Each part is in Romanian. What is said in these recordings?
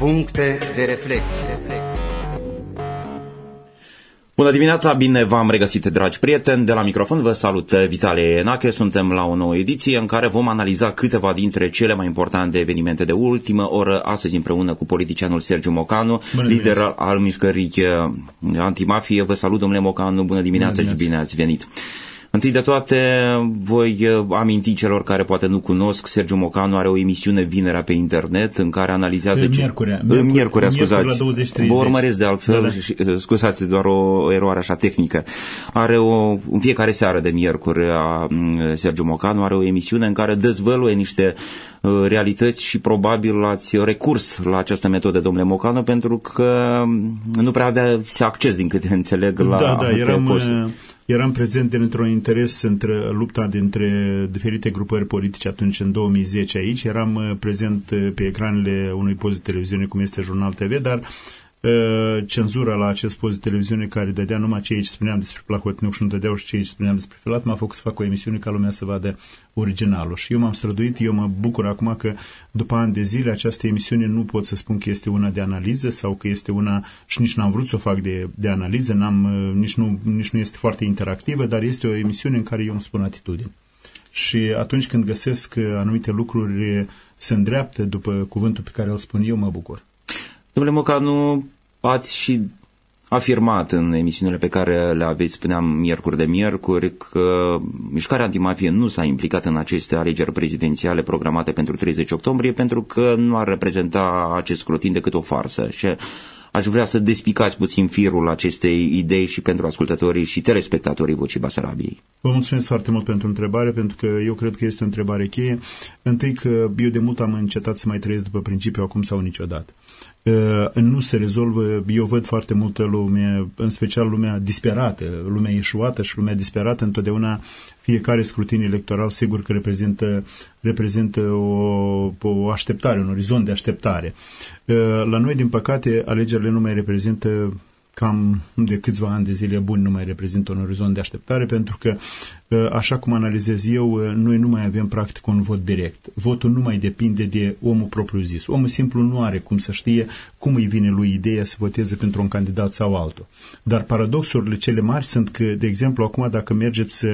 Puncte de reflecție. Bună dimineața, bine v-am regăsit, dragi prieteni. De la microfon vă salut Vitalie Enache. Suntem la o nouă ediție în care vom analiza câteva dintre cele mai importante evenimente de ultimă oră, astăzi împreună cu politicianul Sergiu Mocanu, Bună lider dimineața. al, al mișcării uh, antimafie. Vă salut, domnule Mocanu, bună dimineața, Bună și dimineața. bine ați venit. Întâi de toate, voi uh, aminti celor care poate nu cunosc, Sergiu Mocanu are o emisiune vinerea pe internet în care analizează... E, ce- miercurea. În Miercuri- miercurea, miercuri scuzați. la 20.30. Vă urmăresc de altfel, Da, da. și, uh, scuzați, doar o, o eroare așa tehnică. Are o, în fiecare seară de miercuri a m, Sergiu Mocanu are o emisiune în care dezvăluie niște uh, realități și probabil ați recurs la această metodă, domnule Mocanu, pentru că m, nu prea avea acces, din câte înțeleg, la da, da, pe eram, postul. Uh, eram prezent dintr-un interes între lupta dintre diferite grupări politice atunci în 2010 aici, eram uh, prezent uh, pe ecranele unui post de televiziune cum este Jurnal TV, dar uh, cenzura la acest post de televiziune care dădea numai ceea ce spuneam despre Placotniuc și nu dădeau și ceea ce spuneam despre Filat, m-a făcut să fac o emisiune ca lumea să vadă originalul. Și eu m-am străduit, eu mă bucur acum că după ani de zile această emisiune nu pot să spun că este una de analiză sau că este una, și nici n-am vrut să o fac de, de analiză, n-am, uh, nici, nu, nici nu este foarte interactivă, dar este o emisiune în care eu îmi spun atitudini. Și atunci când găsesc că anumite lucruri uh, se îndreaptă după cuvântul pe care îl spun eu, mă bucur. Domnule Mocanu, ați și afirmat în emisiunile pe care le aveți, spuneam, miercuri de miercuri, că mișcarea antimafie nu s-a implicat în aceste alegeri prezidențiale programate pentru 30 octombrie, pentru că nu ar reprezenta acest scrutin decât o farsă. Și aș vrea să despicați puțin firul acestei idei și pentru ascultătorii și telespectatorii Vocii Basarabiei. Vă mulțumesc foarte mult pentru întrebare, pentru că eu cred că este o întrebare cheie. Întâi că eu de mult am încetat să mai trăiesc după principiu acum sau niciodată. Uh, nu se rezolvă, eu văd foarte multă lume, în special lumea disperată, lumea ieșuată și lumea disperată, întotdeauna fiecare scrutin electoral sigur că reprezintă, reprezintă o, o așteptare, un orizont de așteptare. Uh, La noi, din păcate, alegerile nu mai reprezintă cam de câțiva ani de zile buni nu mai reprezintă un orizont de așteptare pentru că, așa cum analizez eu, noi nu mai avem practic un vot direct. Votul nu mai depinde de omul propriu-zis. Omul simplu nu are cum să știe cum îi vine lui ideea să voteze pentru un candidat sau altul. Dar paradoxurile cele mari sunt că, de exemplu, acum dacă mergeți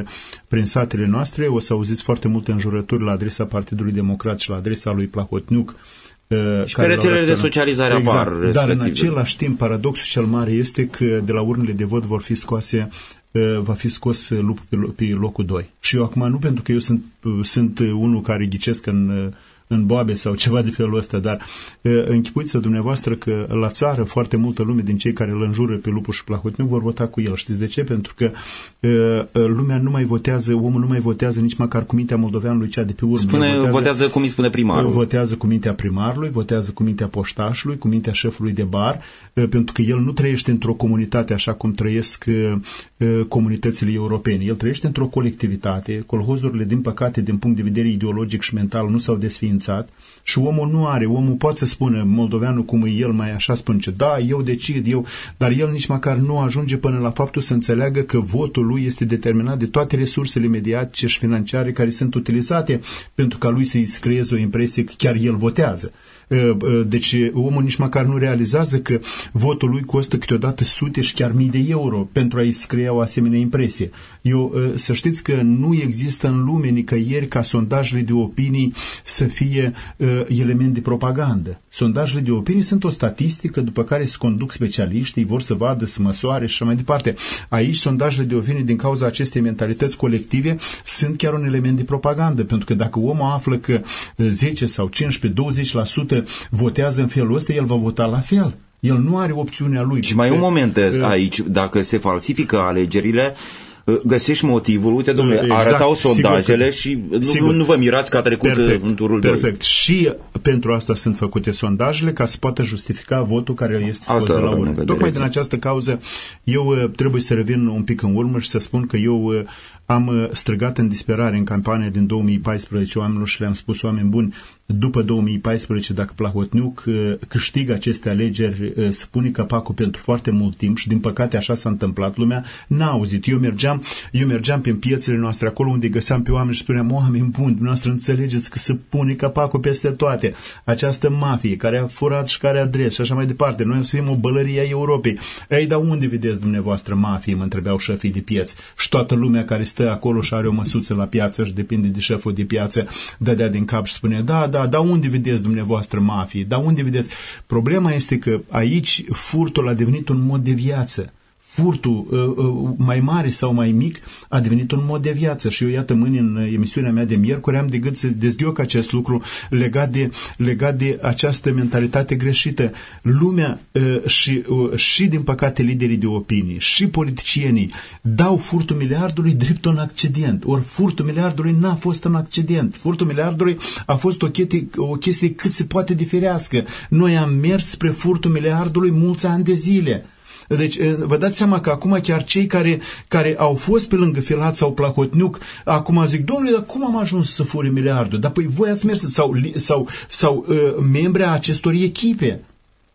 prin satele noastre, o să auziți foarte multe înjurături la adresa Partidului Democrat și la adresa lui Plahotniuc, și pe rețelele de socializare exact, apar. Dar respectiv. în același timp, paradoxul cel mare este că de la urnele de vot vor fi scoase uh, va fi scos lupul pe, lo- pe locul 2. Și eu acum nu pentru că eu sunt, uh, sunt uh, unul care ghicesc în, uh, în boabe sau ceva de felul ăsta, dar uh, închipuiți-vă dumneavoastră că la țară foarte multă lume din cei care îl înjură pe lupul și Plahotniuc vor vota cu el. Știți de ce? Pentru că uh, uh, lumea nu mai votează, omul nu mai votează nici măcar cu mintea moldoveanului cea de pe urmă. Spune, El votează, cum îi spune primarul. Votează cu mintea primarului, votează cu mintea poștașului, cu mintea șefului de bar, eh, pentru că el nu trăiește într-o comunitate așa cum trăiesc eh, eh, comunitățile europene. El trăiește într-o colectivitate. Colhozurile, din păcate, din punct de vedere ideologic și mental, nu s-au desființat și omul nu are. Omul poate să spună, moldoveanul cum e el, mai așa spune, ce, da, eu decid, eu, dar el nici măcar nu ajunge până la faptul să înțeleagă că votul lui este determinat de toate resursele mediatice și financiare care sunt utilizate pentru ca lui să-i creeze o impresie că chiar el votează. Deci omul nici măcar nu realizează că votul lui costă câteodată sute și chiar mii de euro pentru a-i scrie o asemenea impresie. Eu, să știți că nu există în lume nicăieri ca sondajele de opinii să fie element de propagandă. Sondajele de opinii sunt o statistică după care se conduc specialiștii, vor să vadă, să măsoare și așa mai departe. Aici sondajele de opinii din cauza acestei mentalități colective sunt chiar un element de propagandă, pentru că dacă omul află că 10 sau 15, 20% votează în felul ăsta, el va vota la fel. El nu are opțiunea lui. Și mai un moment aici, dacă se falsifică alegerile, găsești motivul, uite domnule, exact, arătau sondajele că, și nu, nu vă mirați că a trecut perfect, în turul Perfect. 2. Și pentru asta sunt făcute sondajele ca să poată justifica votul care este scos asta de la urmă. Tocmai din această cauză eu trebuie să revin un pic în urmă și să spun că eu am uh, străgat în disperare în campania din 2014 oamenilor și le-am spus, oameni buni, după 2014, dacă Plahotniuc uh, câștigă aceste alegeri, uh, spune capacul pentru foarte mult timp și din păcate așa s-a întâmplat, lumea n-a auzit. Eu mergeam, eu mergeam pe piețele noastre acolo unde găseam pe oameni și spuneam, oameni buni, dumneavoastră înțelegeți că se pune capacul peste toate. Această mafie care a furat și care a adres și așa mai departe. Noi să fim o bălărie a Europei. Ei, dar unde vedeți dumneavoastră mafie? Mă întrebeau șefii de pieț. Și toată lumea care stă acolo și are o măsuță la piață și depinde de șeful de piață, dădea din cap și spune, da, da, dar unde vedeți dumneavoastră mafie? Dar unde vedeți? Problema este că aici furtul a devenit un mod de viață furtul uh, uh, mai mare sau mai mic a devenit un mod de viață și eu iată mâine în emisiunea mea de miercuri am de gând să dezghioc acest lucru legat de, legat de această mentalitate greșită. Lumea uh, și, și din păcate liderii de opinie și politicienii dau furtul miliardului drept un accident. Ori furtul miliardului n-a fost un accident. Furtul miliardului a fost o chestie, o chestie cât se poate diferească. Noi am mers spre furtul miliardului mulți ani de zile. Deci vă dați seama că acum chiar cei care, care au fost pe lângă Filat sau Placotniuc, acum zic, domnule, dar cum am ajuns să furi miliardul? Dar păi voi ați mers sau, sau, sau uh, membri a acestor echipe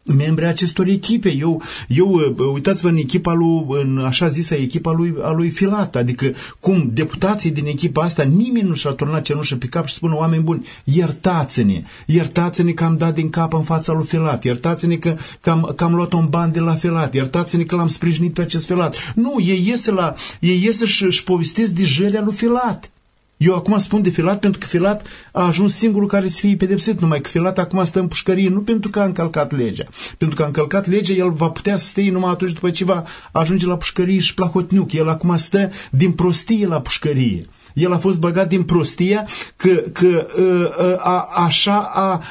membri acestor echipe. Eu, eu uh, uitați-vă în echipa lui, în așa zisă echipa lui, a lui Filat, adică cum deputații din echipa asta, nimeni nu și-a turnat cenușă pe cap și spună, oameni buni, iertați-ne, iertați-ne că am dat din cap în fața lui Filat, iertați-ne că, că, am, că am luat un ban de la Filat, iertați-ne că l-am sprijinit pe acest Filat. Nu, ei iese, la, ei iese și își povestesc de jălea lui Filat. Eu acum spun de Filat pentru că Filat a ajuns singurul care să fie pedepsit, numai că Filat acum stă în pușcărie nu pentru că a încălcat legea. Pentru că a încălcat legea, el va putea să stea numai atunci după ce va ajunge la pușcărie și plahotniuc. El acum stă din prostie la pușcărie. El a fost băgat din prostie că, că a, ă, ă, a, așa a Ă,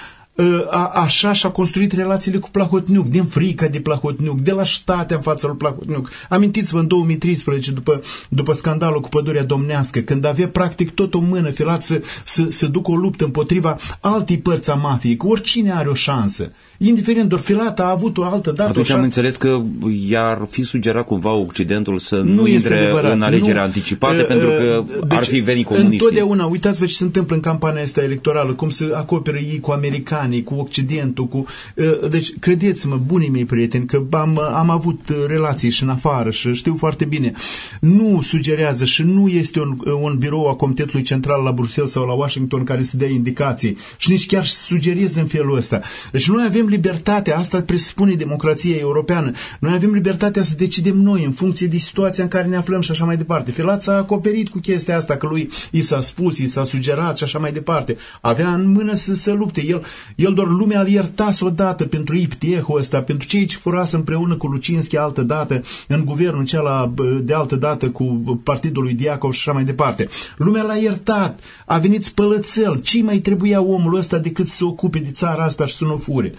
a, așa și-a construit relațiile cu Plahotniuc, din frică de Plahotniuc, de la ștatea în fața lui Plahotniuc. Amintiți-vă în 2013, după, după scandalul cu pădurea domnească, când avea practic tot o mână filat să, să, să ducă o luptă împotriva altei părți a mafiei, că oricine are o șansă. Indiferent, doar filat a avut o altă dată. Atunci am înțeles că i-ar fi sugerat cumva Occidentul să nu, nu intre în alegeri nu, anticipate, uh, pentru că deci, ar fi venit comuniștii. Întotdeauna, uitați-vă ce se întâmplă în campania asta electorală, cum se acoperă ei cu americani, americanii, cu Occidentul, cu... Uh, deci, credeți-mă, bunii mei prieteni, că am, am avut uh, relații și în afară și știu foarte bine. Nu sugerează și nu este un, uh, un birou a Comitetului Central la Bruxelles sau la Washington care să dea indicații și nici chiar să sugereze în felul ăsta. Deci noi avem libertatea, asta presupune democrația europeană, noi avem libertatea să decidem noi în funcție de situația în care ne aflăm și așa mai departe. Filat s-a acoperit cu chestia asta, că lui i s-a spus, i s-a sugerat și așa mai departe. Avea în mână să se lupte. El, el doar lumea îl iertase odată pentru iptiehul ăsta, pentru cei ce furase împreună cu Lucinski altă dată în guvernul cela de altă dată cu partidul lui Diacov și așa mai departe. Lumea l-a iertat, a venit spălățel. Ce mai trebuia omul ăsta decât să se ocupe de țara asta și să nu fure?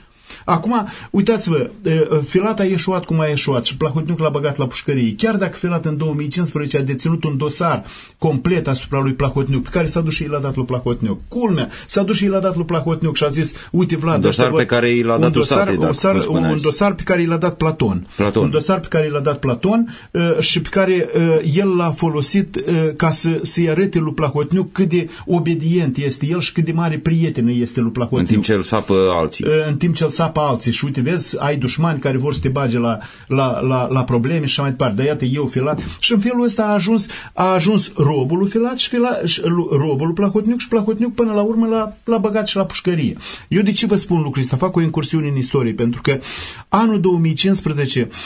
Acum, uitați-vă, Filat a ieșuat cum a ieșuat și Plahotniuc l-a băgat la pușcărie. Chiar dacă Filat în 2015 a deținut un dosar complet asupra lui Plahotniuc, pe care s-a dus și l-a dat lui Plahotniuc. Culmea, s-a dus și l-a dat lui Plahotniuc și a zis, uite Vlad, un dosar pe care i l-a dat un dosar, un, dosar, un dosar pe care i l-a dat Platon. Platon. Un dosar pe care i l-a dat Platon uh, și pe care uh, el l-a folosit uh, ca să, să-i arete lui Plahotniuc cât de obedient este el și cât de mare prieten este lui Plahotniuc. În timp ce îl sapă alții. În timp ce îl sapă alții și uite, vezi, ai dușmani care vor să te bage la, la, la, la probleme și așa mai departe. Dar iată, eu filat. Și în felul ăsta a ajuns, a ajuns robul lui filat și, filat, și robul lui Plahotniuc și Plahotniuc până la urmă l-a, l-a băgat și la pușcărie. Eu de ce vă spun lucrul ăsta? Fac o incursiune în istorie, pentru că anul 2015 Uh,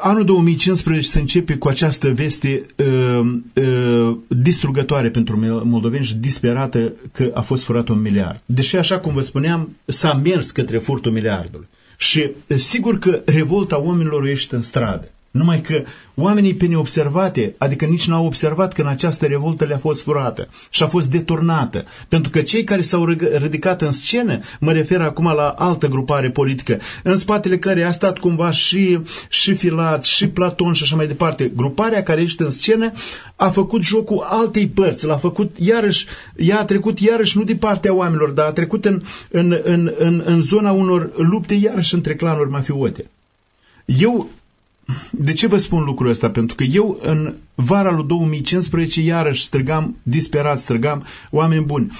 anul 2015 se începe cu această veste uh, uh, distrugătoare pentru moldoveni și disperată că a fost furat un miliard. Deși, așa cum vă spuneam, s-a mers către furtul miliardului. Și uh, sigur că revolta oamenilor ești în stradă. Numai că oamenii pe neobservate, adică nici n-au observat că în această revoltă le-a fost furată și a fost deturnată. Pentru că cei care s-au ridicat în scenă, mă refer acum la altă grupare politică, în spatele care a stat cumva și, și Filat, și Platon și așa mai departe, gruparea care ești în scenă a făcut jocul altei părți, l-a făcut iarăși, ea a trecut iarăși nu de partea oamenilor, dar a trecut în, în, în, în, în zona unor lupte iarăși între clanuri mafiote. Eu De ce vă spun lucrul ăsta? Pentru că eu în vara lui 2015 iarăși strigam disperat, strigam oameni buni.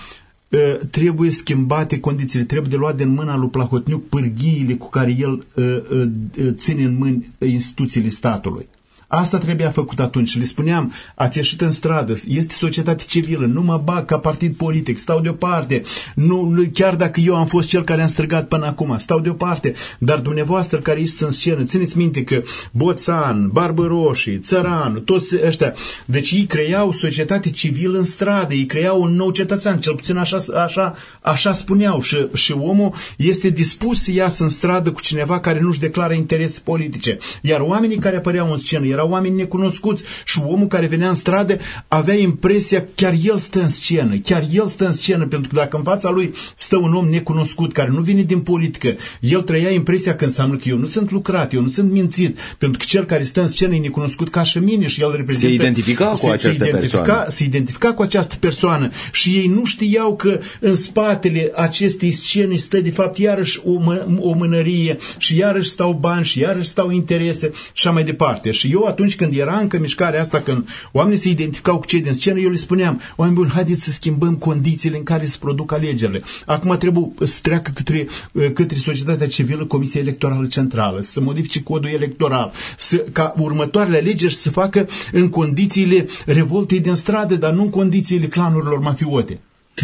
Ă, trebuie schimbate condițiile, trebuie de luat din mâna lui Plahotniuc pârghiile cu care el ă, ă, ține în mâini instituțiile statului. Asta trebuia făcut atunci. Le spuneam, ați ieșit în stradă, este societate civilă, nu mă bag ca partid politic, stau deoparte. Nu, chiar dacă eu am fost cel care am strigat până acum, stau deoparte. Dar dumneavoastră care ești în scenă, țineți minte că Boțan, Barbăroșii, Țăran, toți ăștia, deci ei creau societate civilă în stradă, ei creau un nou cetățean, cel puțin așa, așa, așa spuneau. Și, și omul este dispus să iasă în stradă cu cineva care nu-și declară interese politice. Iar oamenii care apăreau în scenă erau oameni necunoscuți și omul care venea în stradă avea impresia chiar el stă în scenă, chiar el stă în scenă, pentru că dacă în fața lui stă un om necunoscut care nu vine din politică, el trăia impresia că înseamnă că eu nu sunt lucrat, eu nu sunt mințit, pentru că cel care stă în scenă e necunoscut ca și mine și el reprezintă... Se identifica cu această se identifica, persoană. Se identifica cu această persoană și ei nu știau că în spatele acestei scene stă de fapt iarăși o, mă, o mânărie și iarăși stau bani și iarăși stau interese și așa mai departe. Și eu atunci când era încă mișcarea asta, când oamenii se identificau cu cei din scenă, eu le spuneam, oameni buni, haideți să schimbăm condițiile în care se produc alegerile. Acum trebuie să treacă către, către societatea civilă Comisia Electorală Centrală, să modifice codul electoral, să, ca următoarele alegeri să se facă în condițiile revoltei din stradă, dar nu în condițiile clanurilor mafiote.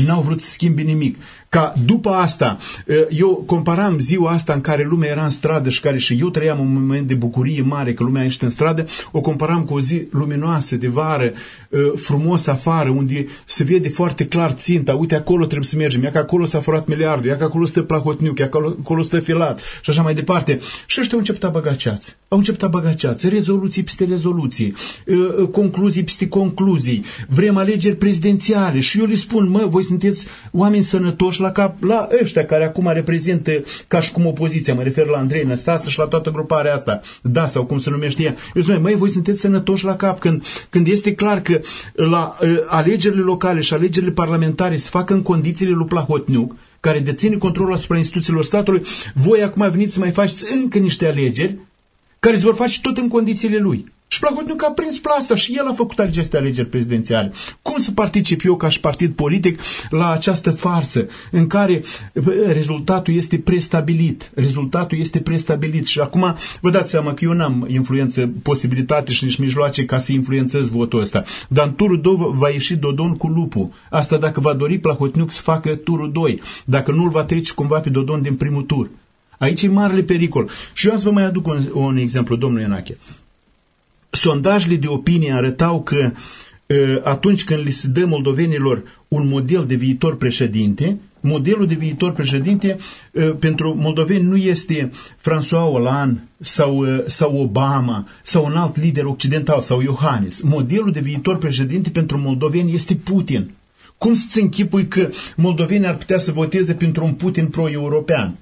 N-au vrut să schimbe nimic ca după asta, eu comparam ziua asta în care lumea era în stradă și care și eu trăiam un moment de bucurie mare că lumea ești în stradă, o comparam cu o zi luminoasă de vară, frumos afară, unde se vede foarte clar ținta, uite acolo trebuie să mergem, ia că acolo s-a furat miliardul, ia că acolo stă Plahotniuc, ia că acolo, acolo stă Filat și așa mai departe. Și ăștia au început a băga ceață. Au început a băga ceață, rezoluții peste rezoluții, concluzii peste concluzii, vrem alegeri prezidențiale și eu le spun, mă, voi sunteți oameni sănătoși la, cap, la ăștia care acum reprezintă ca și cum opoziția, mă refer la Andrei Năstasă și la toată gruparea asta, da, sau cum se numește ea. Eu spun, măi, voi sunteți sănătoși la cap când, când este clar că la uh, alegerile locale și alegerile parlamentare se fac în condițiile lui Plahotniuc, care deține controlul asupra instituțiilor statului, voi acum veniți să mai faceți încă niște alegeri care se vor face tot în condițiile lui. Și Plahotniuc a prins plasa și el a făcut aceste alegeri prezidențiale. Cum să particip eu ca și partid politic la această farsă în care rezultatul este prestabilit? Rezultatul este prestabilit și acum vă dați seama că eu n-am influență, posibilitate și nici mijloace ca să influențez votul ăsta. Dar în turul 2 va ieși Dodon cu lupul. Asta dacă va dori Plahotniuc să facă turul 2. Dacă nu îl va trece cumva pe Dodon din primul tur. Aici e marele pericol. Și eu am să vă mai aduc un, un exemplu, domnul Ionache sondajele de opinie arătau că atunci când li se dă moldovenilor un model de viitor președinte, modelul de viitor președinte pentru moldoveni nu este François Hollande sau, sau Obama sau un alt lider occidental sau Iohannis. Modelul de viitor președinte pentru moldoveni este Putin. Cum să-ți închipui că moldovenii ar putea să voteze pentru un Putin pro-european?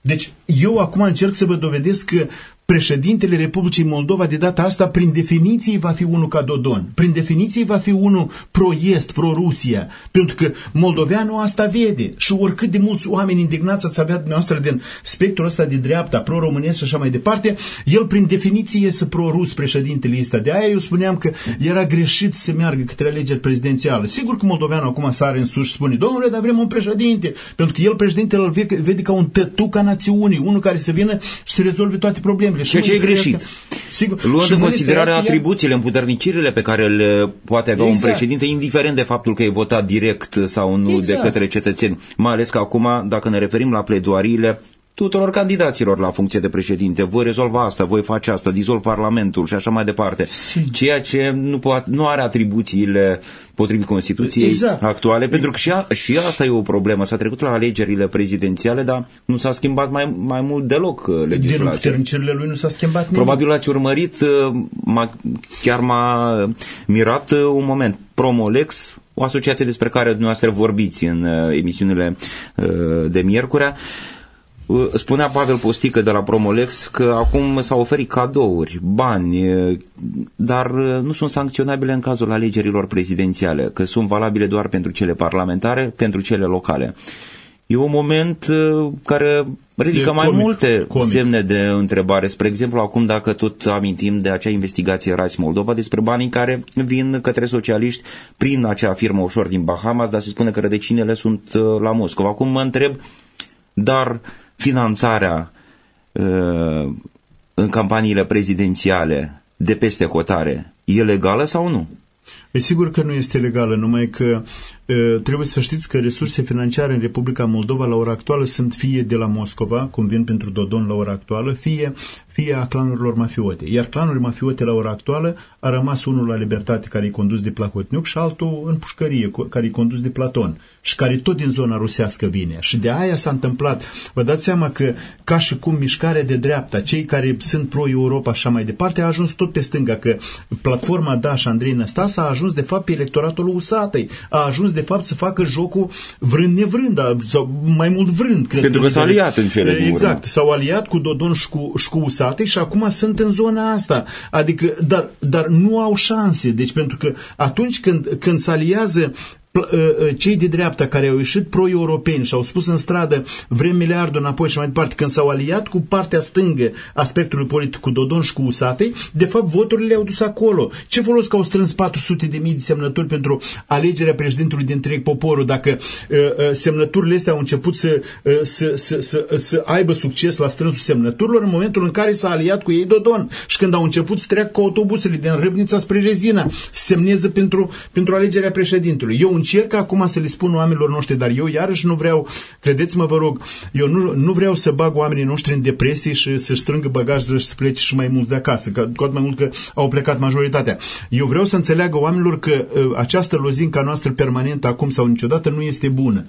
Deci eu acum încerc să vă dovedesc că președintele Republicii Moldova de data asta, prin definiție, va fi unul ca Dodon. Prin definiție va fi unul pro-est, pro-Rusia. Pentru că moldoveanul asta vede. Și oricât de mulți oameni indignați ați avea dumneavoastră din spectrul ăsta de dreapta, pro-românesc și așa mai departe, el prin definiție este pro-rus președintele ăsta. De aia eu spuneam că era greșit să meargă către alegeri prezidențiale. Sigur că moldoveanul acum sare în sus și spune, domnule, dar vrem un președinte. Pentru că el președintele îl vede ca un tătuc a națiunii, unul care să vină și să rezolve toate problemele problemele. Ceea ce e greșit. Sigur. Luând în considerare atribuțiile, împuternicirile pe care le poate avea exact. un președinte, indiferent de faptul că e votat direct sau nu exact. de către cetățeni. Mai ales că acum, dacă ne referim la pledoariile, tuturor candidaților la funcție de președinte. Voi rezolva asta, voi face asta, dizolv Parlamentul și așa mai departe. Sim. Ceea ce nu, poate, nu are atribuțiile potrivit Constituției exact. actuale, pentru că și, a, și asta e o problemă. S-a trecut la alegerile prezidențiale, dar nu s-a schimbat mai, mai mult deloc uh, legislația. Din lui nu s-a schimbat nimic. Probabil ați urmărit, uh, m-a, chiar m-a mirat uh, un moment. Promolex, o asociație despre care dumneavoastră vorbiți în emisiunile de miercurea, Uh, spunea Pavel Postică de la Promolex că acum s-au oferit cadouri, bani, uh, dar uh, nu sunt sancționabile în cazul alegerilor prezidențiale, că sunt valabile doar pentru cele parlamentare, pentru cele locale. E un moment uh, care ridică E mai comic, multe comic. semne de întrebare. Spre exemplu, acum dacă tot amintim de acea investigație Rice Moldova despre banii care vin către socialiști prin acea firmă ușor din Bahamas, dar se spune că rădăcinile sunt uh, la Moscova. Acum mă întreb, dar finanțarea uh, în campaniile prezidențiale de peste hotare e legală sau nu? E sigur că nu este legală, numai că e, trebuie să știți că resurse financiare în Republica Moldova la ora actuală sunt fie de la Moscova, cum vin pentru Dodon la ora actuală, fie, fie a clanurilor mafiote. Iar clanurile mafiote la ora actuală a rămas unul la Libertate care e condus de Placotniuc și altul în pușcărie co- care e condus de Platon și care tot din zona rusească vine. Și de aia s-a întâmplat. Vă dați seama că ca și cum mișcarea de dreapta, cei care sunt pro-Europa și așa mai departe, a ajuns tot pe stânga, că platforma Daș și Andrei Năstas a ajuns de fapt pe electoratul Usatei, a ajuns de fapt să facă jocul vrând nevrând, a- sau mai mult vrând. Cred Pentru că s-a aliat în cele din Exact, urmă. s-au aliat cu Dodon și șcu, și șcu Usatei și acum sunt în zona asta. Adică, dar, dar nu au șanse. Deci pentru că atunci când, când se aliază pl- uh, uh, cei de dreapta care au ieșit pro-europeni și au spus în stradă vrem miliardul înapoi și mai departe, când s-au aliat cu partea stângă a spectrului politic cu Dodon și cu Usatei, de fapt voturile le-au dus acolo. Ce folos că au strâns 400 de mii de semnături pentru alegerea președintelui de întreg poporul dacă uh, uh, semnăturile astea au început să, uh, să, să, să, să aibă succes la strânsul semnăturilor în momentul în care s-a aliat cu ei Dodon și când au început să treacă cu autobuzele din Râbnița spre Rezina, să semneze pentru, pentru alegerea președintelui. Eu încerc acum să le spun oamenilor noștri, dar eu iarăși nu vreau, credeți-mă vă rog, eu nu, nu vreau să bag oamenii noștri în depresie și să-și strângă bagajele și să plece și mai mulți de acasă, că, cu atât mai mult că au plecat majoritatea. Eu vreau să înțeleagă oamenilor că uh, această lozincă a noastră permanentă acum sau niciodată nu este bună.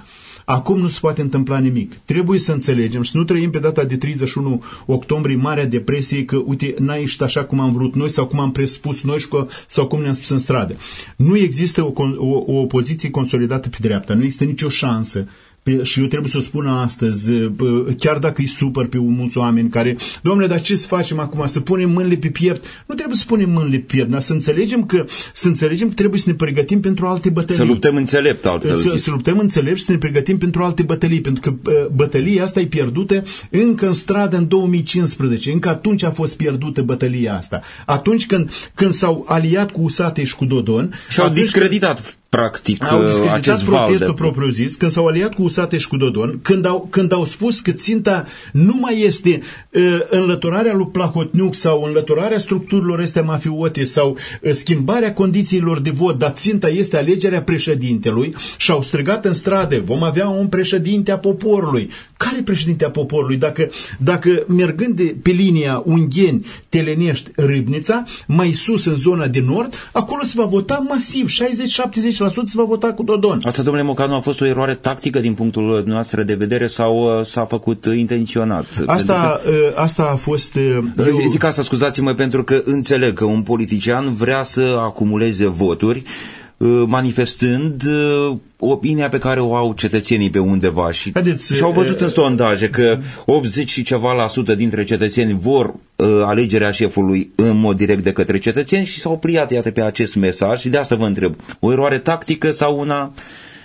Acum nu se poate întâmpla nimic. Trebuie să înțelegem și să nu trăim pe data de 31 octombrie Marea Depresie că, uite, n-a ieșit așa cum am vrut noi sau cum am presupus noi și că, sau cum ne-am spus în stradă. Nu există o, con- o, o opoziție consolidată pe dreapta. Nu există nicio șansă Pe- și eu trebuie să o spun astăzi, bă, chiar dacă îi supăr pe mulți oameni care, domnule, dar ce să facem acum? Să punem mâinile pe piept? Nu trebuie să punem mâinile pe piept, dar să înțelegem că, să înțelegem că trebuie să ne pregătim pentru alte bătălii. Să luptăm înțelept, altfel Să, zis. să luptăm înțelept și să ne pregătim pentru alte bătălii, pentru că uh, bătălia asta e pierdută încă în stradă în 2015, încă atunci a fost pierdută bătălia asta. Atunci când, când s-au aliat cu Usate și cu Dodon, Și au atunci discreditat, practic, au uh, discreditat acest val protestul de... propriu-zis, când s-au aliat cu Usate și cu Dodon, când au, când au spus că ținta nu mai este uh, înlăturarea lui Plahotniuc sau înlăturarea structurilor astea mafiote sau uh, schimbarea condițiilor de vot, dar ținta este alegerea președintelui și au strigat în stradă, vom avea un președinte a poporului. Care președinte a poporului? Dacă, dacă mergând de, pe linia Ungheni, Telenești, Râbnița, mai sus în zona de nord, acolo se va vota masiv, 60-70% se va vota cu Dodon. Asta, domnule Mocanu, a fost o eroare tactică din punctul noastră de vedere sau uh, s-a făcut uh, intenționat? Asta, uh, asta a fost... uh, Pentru că, eu- Zic asta, scuzați-mă, pentru că înțeleg că un politician vrea să acumuleze voturi uh, manifestând uh, opinia pe care o au cetățenii pe undeva și, Haideți, și au văzut uh, în sondaje că 80 și ceva la sută dintre cetățeni vor uh, alegerea șefului în mod direct de către cetățeni și s-au pliat iată pe acest mesaj și de asta vă întreb, o eroare tactică sau una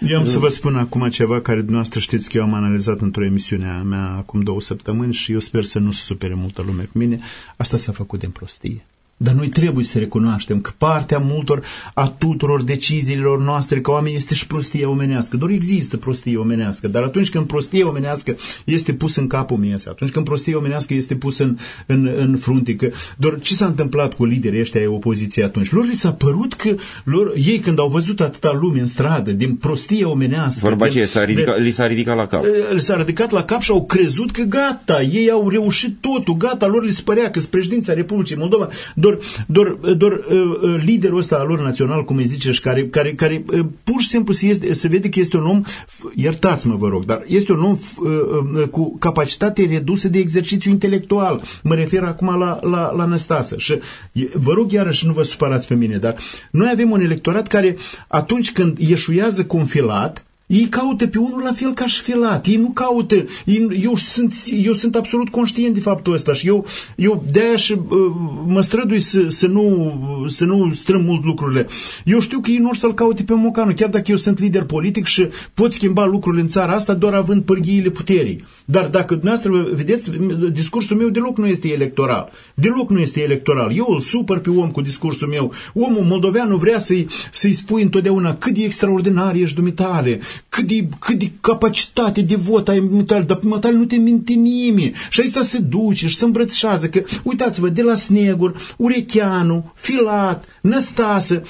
Eu am să vă spun acum ceva care dumneavoastră știți că eu am analizat într-o emisiune a mea acum două săptămâni și eu sper să nu se supere multă lume cu mine. Asta s-a făcut din prostie. Dar noi trebuie să recunoaștem că partea multor, a tuturor deciziilor noastre ca oameni este și prostie omenească. Doar există prostie omenească, dar atunci când prostie omenească este pus în capul miese, atunci când prostie omenească este pus în, în, în frunte, că doar ce s-a întâmplat cu liderii ăștia ai opoziției atunci? Lor li s-a părut că lor, ei când au văzut atâta lume în stradă, din prostie omenească, vorba din- aceea s-a ridicat, li s-a ridicat la cap? li s-a ridicat la cap și au crezut că gata, ei au reușit totul, gata, lor li se părea că sunt președința Republicii Moldova, doar, doar, doar uh, uh, liderul ăsta al lor național, cum îi zice, și care, care, care uh, pur și simplu se, este, se vede că este un om, f- iertați-mă vă rog, dar este un om f- uh, uh, cu capacitate redusă de exercițiu intelectual. Mă refer acum la, la, la Năstasă. Și e- vă rog iarăși, nu vă supărați pe mine, dar noi avem un electorat care atunci când ieșuiază confilat, Ei caută pe unul la fel ca și filat. Ei nu caută. Ei, eu, sunt, eu sunt absolut conștient de faptul ăsta și eu, eu de-aia și, uh, mă strădui să, să, nu, să nu strâm mult lucrurile. Eu știu că ei nu or să-l caute pe Mocanu, chiar dacă eu sunt lider politic și pot schimba lucrurile în țara asta doar având pârghiile puterii. Dar dacă dumneavoastră vedeți, discursul meu deloc nu este electoral. Deloc nu este electoral. Eu îl supăr pe om cu discursul meu. Omul moldovean nu vrea să-i, să-i spui întotdeauna cât de extraordinar ești dumitale, cât de, cât de capacitate de vot ai dumitale, dar mătale nu te minte nimeni. Și asta se duce și se îmbrățișează. Că, uitați-vă, de la Snegur, Urecheanu, Filat, Năstasă,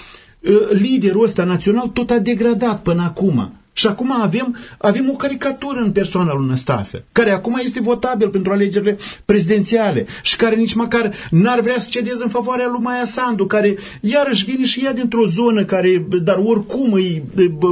ă, liderul ăsta național tot a degradat până acum. Și acum avem, avem o caricatură în persoana lui Năstase, care acum este votabil pentru alegerile prezidențiale și care nici măcar n-ar vrea să cedeze în favoarea lui Maia Sandu, care iarăși vine și ea dintr-o zonă care, dar oricum îi,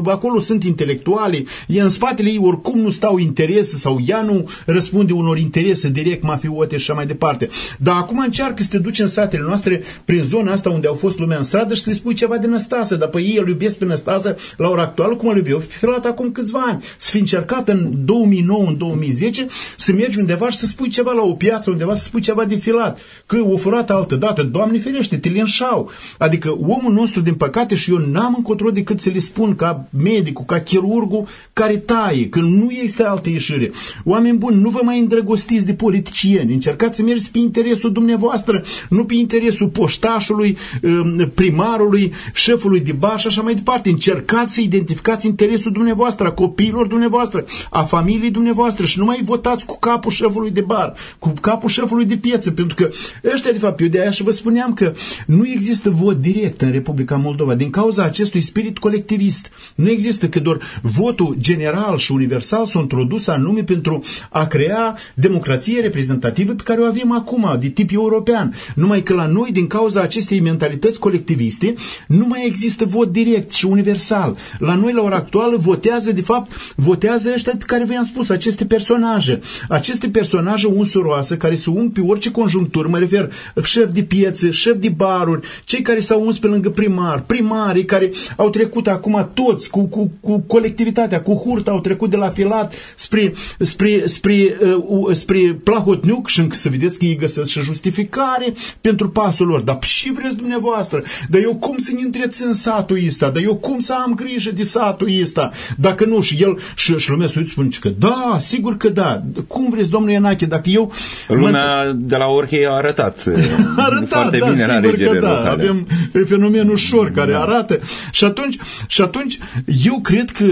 acolo sunt intelectuali, e în spatele ei oricum nu stau interese sau ea nu răspunde unor interese direct mafiote și așa mai departe. Dar acum încearcă să te duci în satele noastre prin zona asta unde au fost lumea în stradă și să le spui ceva de Năstase, dar pe ei îl iubesc pe Năstase la ora actuală cum îl iubeau întâmplat acum câțiva ani. Să fi încercat în 2009, în 2010, să mergi undeva și să spui ceva la o piață, undeva să spui ceva de filat. Că o furat altă dată, Doamne ferește, te lenșau. Adică omul nostru, din păcate, și eu n-am încotro decât să le spun ca medicul, ca chirurgul, care taie, că nu este altă ieșire. Oameni buni, nu vă mai îndrăgostiți de politicieni. Încercați să mergeți pe interesul dumneavoastră, nu pe interesul poștașului, um, primarului, șefului de bar și așa mai departe. Încercați să identificați interesul dumneavoastră, a copiilor dumneavoastră, a familiei dumneavoastră și nu mai votați cu capul șefului de bar, cu capul șefului de pieță, pentru că ăștia, de fapt, eu de aia și vă spuneam că nu există vot direct în Republica Moldova din cauza acestui spirit colectivist. Nu există că doar votul general și universal s-a introdus anume pentru a crea democrație reprezentativă pe care o avem acum, de tip european. Numai că la noi, din cauza acestei mentalități colectiviste, nu mai există vot direct și universal. La noi, la ora actuală, votează, de fapt, votează ăștia pe care v-am spus, aceste personaje. Aceste personaje unsuroase care se ung pe orice conjunctură, mă refer șef de piețe, șef de baruri, cei care s-au uns pe lângă primar, primarii care au trecut acum toți cu, cu, cu colectivitatea, cu hurta, au trecut de la filat spre, spre, spre, uh, spre Plahotniuc și încă să vedeți că ei găsesc și justificare pentru pasul lor. Dar și vreți dumneavoastră? Dar eu cum să ne întrețin satul ăsta? Dar eu cum să am grijă de satul ăsta? Dacă nu, și el, și, și lumea se spune că da, sigur că da. Cum vreți, domnule Ienache, dacă eu... Lumea mă... de la Orhei a arătat, a arătat foarte da, bine sigur că da. Locale. Avem fenomenul șor care da. arată. Și atunci, și atunci, eu cred că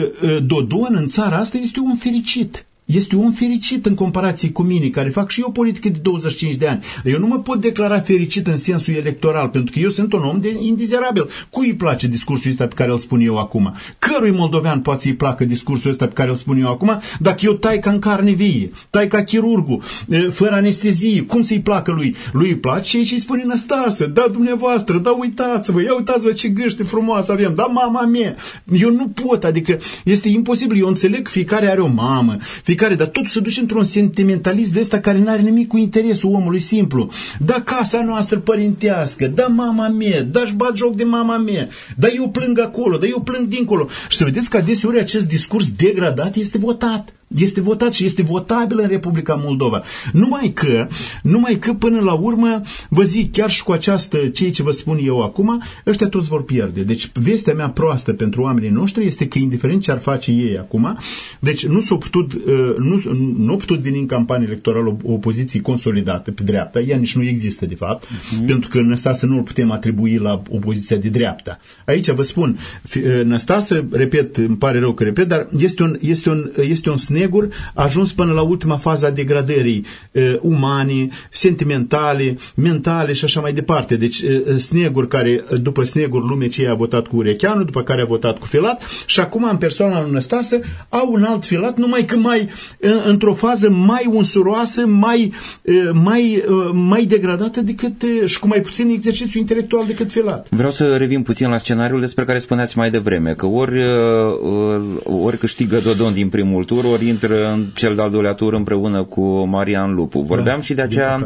Dodon în țara asta este un fericit este un fericit în comparație cu mine, care fac și eu politică de 25 de ani. Eu nu mă pot declara fericit în sensul electoral, pentru că eu sunt un om de indizerabil. Cui îi place discursul ăsta pe care îl spun eu acum? Cărui moldovean poate să-i placă discursul ăsta pe care îl spun eu acum, dacă eu tai ca în carne vie, tai ca chirurgul, fără anestezie, cum să-i placă lui? Lui îi place și îi spune Năstasă, da dumneavoastră, da uitați-vă, ia uitați-vă ce gâște frumoasă avem, da mama mea. Eu nu pot, adică este imposibil, eu înțeleg, fiecare are o mamă, fiecare care, dar totul se duce într-un sentimentalism de ăsta care nu are nimic cu interesul omului simplu. Da casa noastră părintească, da mama mea, da-și bat joc de mama mea, da eu plâng acolo, da eu plâng dincolo. Și să vedeți că adeseori acest discurs degradat este votat. Este votat și este votabil în Republica Moldova. Numai că, numai că până la urmă, vă zic, chiar și cu această, ceea ce vă spun eu acum, ăștia toți vor pierde. Deci vestea mea proastă pentru oamenii noștri este că indiferent ce ar face ei acum, deci nu s-a putut, uh, nu, nu a putut veni în campanie electorală o opoziție consolidată pe dreapta, ea nici nu există de fapt, uh-huh. pentru că Năstase nu îl putem atribui la opoziția de dreapta. Aici vă spun, uh, Năstase, repet, îmi pare rău că repet, dar este un, este un, este un Snegur a ajuns până la ultima fază a degradării uh, umane, sentimentale, mentale și așa mai departe. Deci uh, Snegur care, după Snegur, lume ce a votat cu Urecheanu, după care a votat cu Filat și acum în persoana lui Năstase au un alt Filat, numai că mai uh, într-o fază mai unsuroasă, mai, uh, mai, uh, mai degradată decât uh, și cu mai puțin exercițiu intelectual decât Filat. Vreau să revin puțin la scenariul despre care spuneați mai devreme, că ori, uh, ori câștigă Dodon din primul tur, ori intră în cel de-al doilea tur împreună cu Marian Lupu. Vorbeam da, și de acea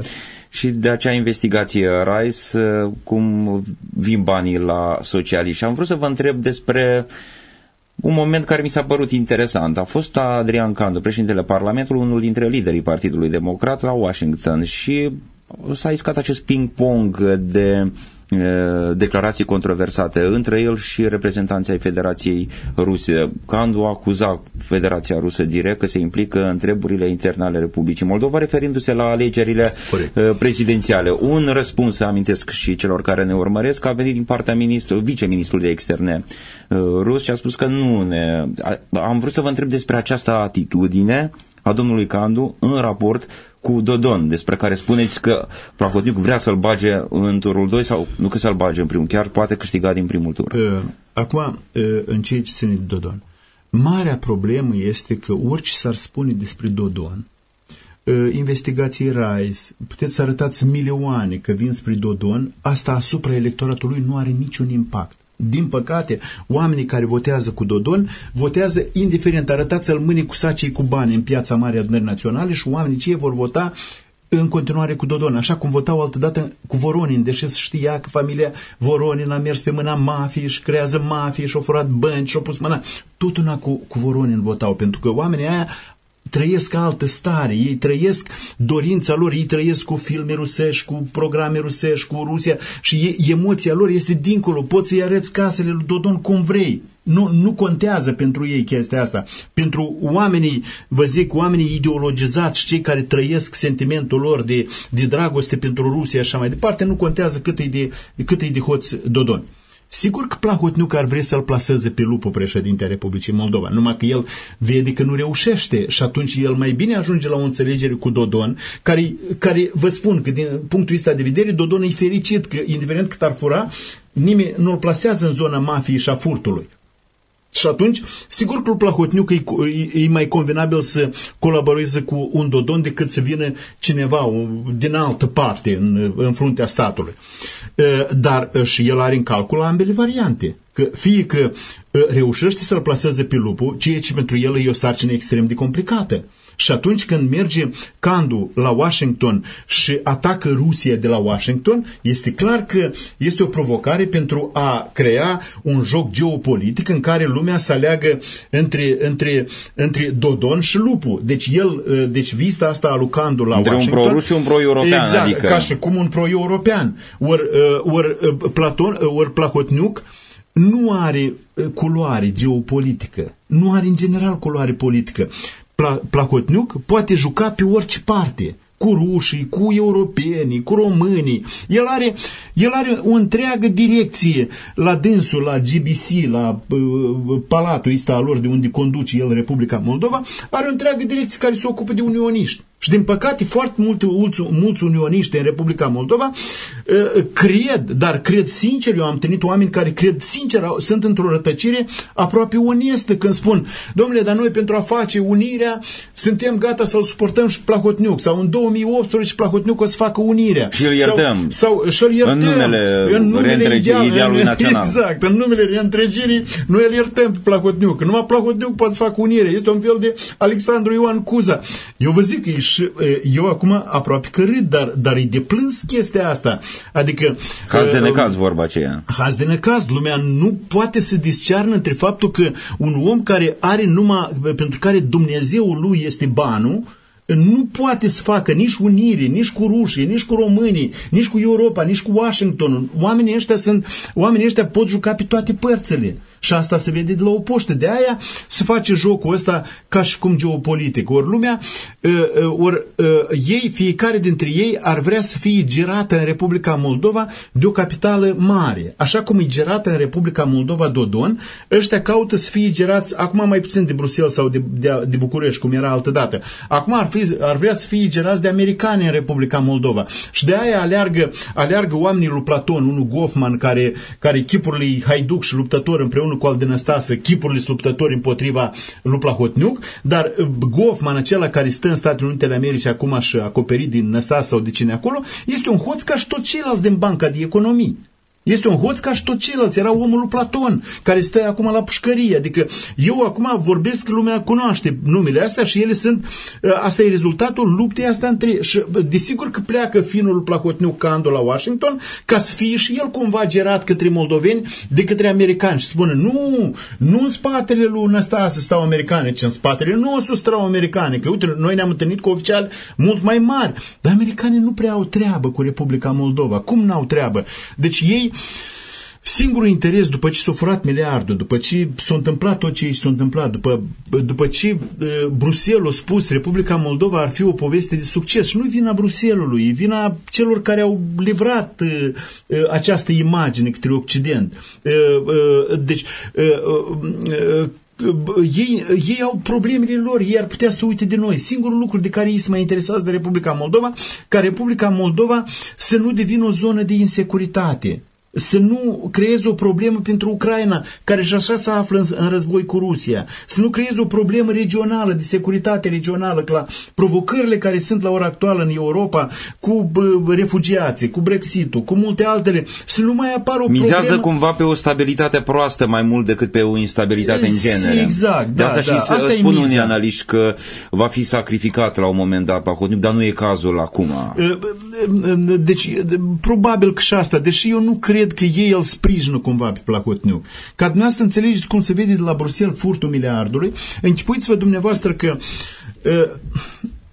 și de acea investigație RISE, cum vin banii la socialiști. Și am vrut să vă întreb despre un moment care mi s-a părut interesant. A fost Adrian Candu, președintele Parlamentului, unul dintre liderii Partidului Democrat la Washington și s-a iscat acest ping-pong de declarații controversate între el și reprezentanții ai Federației Ruse. Candu a acuzat Federația Rusă direct că se implică în treburile interne ale Republicii Moldova, referindu-se la alegerile Corect. prezidențiale. Un răspuns, amintesc și celor care ne urmăresc, a venit din partea ministru, viceministrului de externe rus și a spus că nu ne... Am vrut să vă întreb despre această atitudine a domnului Candu în raport cu Dodon, despre care spuneți că Plahotniuc vrea să-l bage în turul 2 sau nu că să-l bage în primul, chiar poate câștiga din primul tur. Uh, acum, uh, în ceea ce ține de Dodon, marea problemă este că orice s-ar spune despre Dodon, uh, investigații RAIS, puteți să arătați milioane că vin spre Dodon, asta asupra electoratului nu are niciun impact. Din păcate, oamenii care votează cu Dodon votează indiferent. Arătați-l mâine cu sacii cu bani în piața Mare Adunării Naționale și oamenii cei vor vota în continuare cu Dodon, așa cum votau altădată cu Voronin, deși știa că familia Voronin a mers pe mâna mafiei și creează mafie și-au furat bănci și-au pus mâna. Tot una cu, cu Voronin votau, pentru că oamenii aia trăiesc altă stare, ei trăiesc dorința lor, ei trăiesc cu filme rusești, cu programe rusești, cu Rusia și e, emoția lor este dincolo, poți să-i arăți casele lui Dodon cum vrei. Nu, nu contează pentru ei chestia asta. Pentru oamenii, vă zic, oamenii ideologizați, cei care trăiesc sentimentul lor de, de dragoste pentru Rusia și așa mai departe, nu contează cât e de, cât e de hoț Dodon. Sigur că Plahotniuc ar vrea să-l plaseze pe lupul președinte a Republicii Moldova, numai că el vede că nu reușește și atunci el mai bine ajunge la o înțelegere cu Dodon, care, care vă spun că din punctul ăsta de vedere Dodon e fericit că, indiferent cât ar fura, nimeni nu-l plasează în zona mafiei și a furtului. Și atunci, sigur că lui Plahotniuc e, e, e mai convenabil să colaboreze cu un Dodon decât să vină cineva din altă parte în, în fruntea statului. Dar și el are în calcul ambele variante. Că fie că reușește să-l plaseze pe lupul, ceea ce pentru el e o sarcină extrem de complicată. Și atunci când merge Candu la Washington și atacă Rusia de la Washington, este clar că este o provocare pentru a crea un joc geopolitic în care lumea să aleagă între, între, între Dodon și Lupu. Deci el, deci vista asta a lui Candu la între Washington... un pro-rus și un pro-european. Exact, adică... ca și cum un pro-european. Ori, ori, Platon, ori Plahotniuc nu are culoare geopolitică, nu are în general culoare politică. Placotniuc poate juca pe orice parte cu rușii, cu europenii, cu românii. El are, el are o întreagă direcție la dânsul, la GBC, la uh, palatul ăsta lor de unde conduce el Republica Moldova, are o întreagă direcție care se ocupă de unioniști. Și din păcate foarte multe, mulți, mulți unioniști în Republica Moldova uh, cred, dar cred sincer, eu am întâlnit oameni care cred sincer, sunt într-o rătăcire aproape onestă când spun, domnule, dar noi pentru a face unirea suntem gata să-l suportăm și Plahotniuc sau în 2018 Plahotniuc o să facă unirea. Și îl iertăm. Sau, sau și-l iertăm. În numele, în numele ideal, idealului național. Exact, în numele reîntregirii noi îl iertăm pe Plahotniuc. Numai Plahotniuc poate să facă unirea. Este un fel de Alexandru Ioan Cuza. Eu vă zic că e și eu acum aproape că râd, dar, dar e de plâns chestia asta. Adică... Haz de necaz vorba aceea. Haz de necaz. Lumea nu poate să discearnă între faptul că un om care are numai, pentru care Dumnezeul lui este banul, nu poate să facă nici unire, nici cu rușii, nici cu românii, nici cu Europa, nici cu Washington. Oamenii ăștia, sunt, oamenii ăștia pot juca pe toate părțile. Și asta se vede de la o poștă. De aia se face jocul ăsta ca și cum geopolitic. Ori lumea, ă, ă, ori ă, ei, fiecare dintre ei ar vrea să fie girată în Republica Moldova de o capitală mare. Așa cum e girată în Republica Moldova Dodon, ăștia caută să fie girați, acum mai puțin de Bruxelles sau de, de, de București, cum era altă dată. Acum ar, fi, ar vrea să fie girați de americani în Republica Moldova. Și de aia aleargă, aleargă oamenii lui Platon, unul Goffman, care, care chipurile haiduc și luptător împreună împreună cu Aldenăstase chipurile luptători împotriva lui Plahotniuc, dar uh, Goffman, acela care stă în Statele Unite ale Americii acum și acoperit din Năstase sau de cine acolo, este un hoț ca și toți ceilalți din banca de economii. Este un hoț ca și tot ceilalți. Era omul lui Platon, care stă acum la pușcărie. Adică eu acum vorbesc, lumea cunoaște numele astea și ele sunt, ă, asta e rezultatul luptei astea între... Și desigur că pleacă finul Placotniu Candu la Washington ca să fie și el cumva gerat către moldoveni de către americani și spune nu, nu în spatele lui Năstase stau americane, ci în spatele nostru stau americane. Că uite, noi ne-am întâlnit cu oficiali mult mai mari, dar americanii nu prea au treabă cu Republica Moldova. Cum n-au treabă? Deci ei Singurul interes, după ce s-a furat miliardul, după ce s-a întâmplat tot ce s-a întâmplat, după, după ce uh, Bruxelles a spus Republica Moldova ar fi o poveste de succes, și nu vina Bruselului, e vina celor care au livrat uh, uh, această imagine către Occident. Uh, uh, deci, uh, uh, ei, ei au problemele lor, ei ar putea să uite de noi. Singurul lucru de care ei se mai interesează de Republica Moldova, ca Republica Moldova să nu devină o zonă de insecuritate să nu creeze o problemă pentru Ucraina, care și așa se află în, în război cu Rusia, să nu creeze o problemă regională, de securitate regională, la provocările care sunt la ora actuală în Europa, cu bă, refugiații, cu Brexit-ul, cu multe altele, să nu mai apară o Mizează problemă... cumva pe o stabilitate proastă mai mult decât pe o instabilitate în genere. Exact, da, de asta da, și asta să e spun miza. unii analiști că va fi sacrificat la un moment dat Pahotniuc, dar nu e cazul acum. Deci, probabil că și asta, deși eu nu cred că ei îl sprijină cumva pe Placotniuc. Ca dumneavoastră înțelegeți cum se vede de la Bruxelles furtul miliardului, închipuiți-vă dumneavoastră că uh,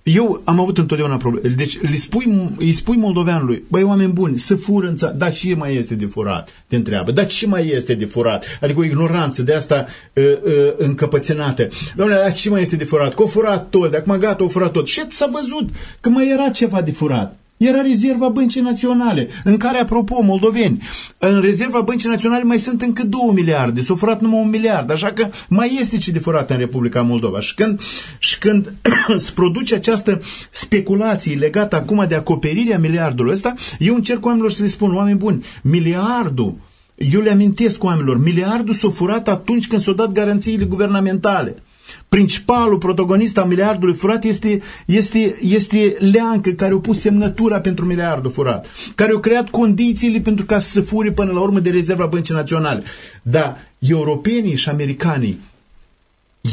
eu am avut întotdeauna probleme. Deci îi spui, îi spui moldoveanului, băi, oameni buni, să fură în țară. Dar ce mai este de furat? Te întreabă. Dar ce mai este de furat? Adică o ignoranță de asta uh, uh, încăpățânată. Doamne, dar ce mai este de furat? Că o furat tot, de acum gata, o furat tot. Și s-a văzut că mai era ceva de furat. Era rezerva băncii naționale, în care, apropo, moldoveni, în rezerva băncii naționale mai sunt încă 2 miliarde, s-a furat numai un miliard, așa că mai este ce de furat în Republica Moldova. Și când, și când se produce această speculație legată acum de acoperirea miliardului ăsta, eu încerc oamenilor să le spun, oameni buni, miliardul eu le amintesc oamenilor, miliardul s-a furat atunci când s-au dat garanțiile guvernamentale. Principalul protagonist al miliardului furat este, este, este Leancă, care a pus semnătura pentru miliardul furat, care a creat condițiile pentru ca să se fure până la urmă de rezerva băncii naționale. Dar europenii și americanii,